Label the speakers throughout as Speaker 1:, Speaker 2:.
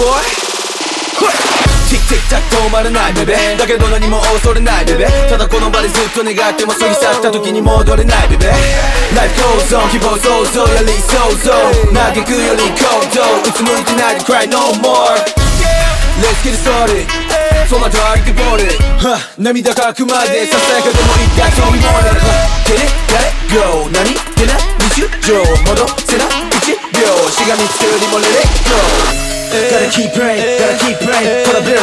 Speaker 1: boy Tick tick tack 止まらないベベだけど何も恐れないベベただこの場でずっと願っても過ぎ去った時に戻れないベベ Life goes on 希望想像より想像嘆くより行動うつむいてないで cry no more Let's get started そのダークボール涙かくまでささやかでもいいだと思う g e it, let go 何気な戻せ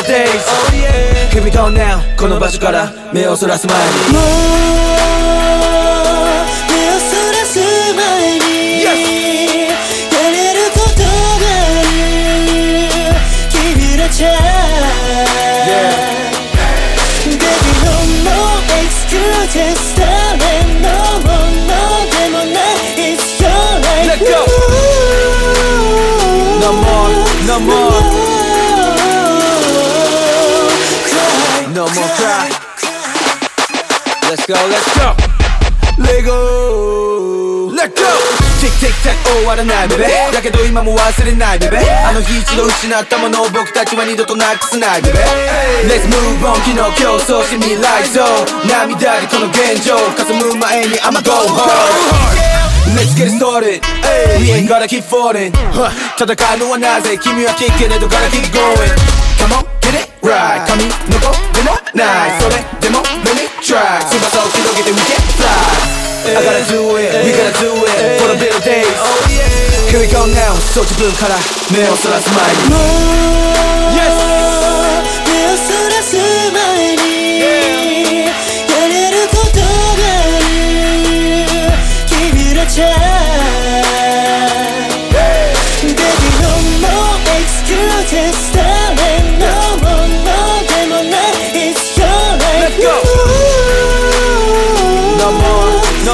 Speaker 1: real days Oh yeah Here we go now この場所から目をそらす前に
Speaker 2: もう目をそらす前に、
Speaker 1: yes!
Speaker 2: やれることがある君らじゃ yeah. Baby no more excuses 誰のものでもない It's your life
Speaker 1: Let go No more, no more no more cry. Let's go, let's go. Lego, let go. Tic tic tac baby. let Let's move on 昨日今日そうして未来像涙でこの現状霞む前に I'ma go hard Let's get started We ain't gotta keep falling 戦うのはなぜ君は聞くけれど gotta keep going Come on ride 髪の子でもないそれでも Let me try get We can fly I gotta do it We gotta do it For the better days oh, Here we go now
Speaker 2: my. Yes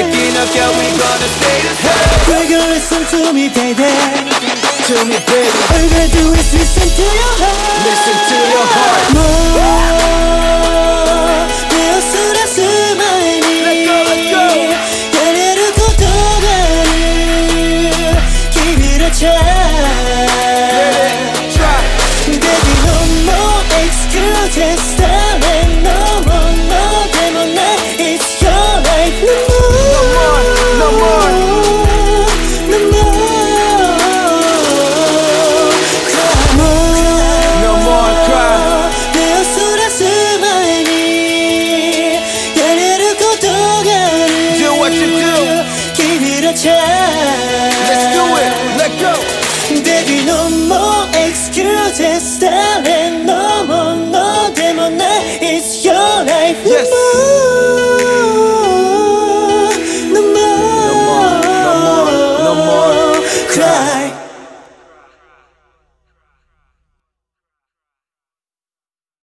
Speaker 2: Making up, yeah,
Speaker 1: we gonna stay the same
Speaker 2: We're gonna listen to me, baby
Speaker 1: To me, baby
Speaker 2: we got to do is listen to your heart
Speaker 1: Listen to your heart
Speaker 2: More Give it a try.
Speaker 1: Let's do it. Let go.
Speaker 2: Baby, no more excuses. Darling.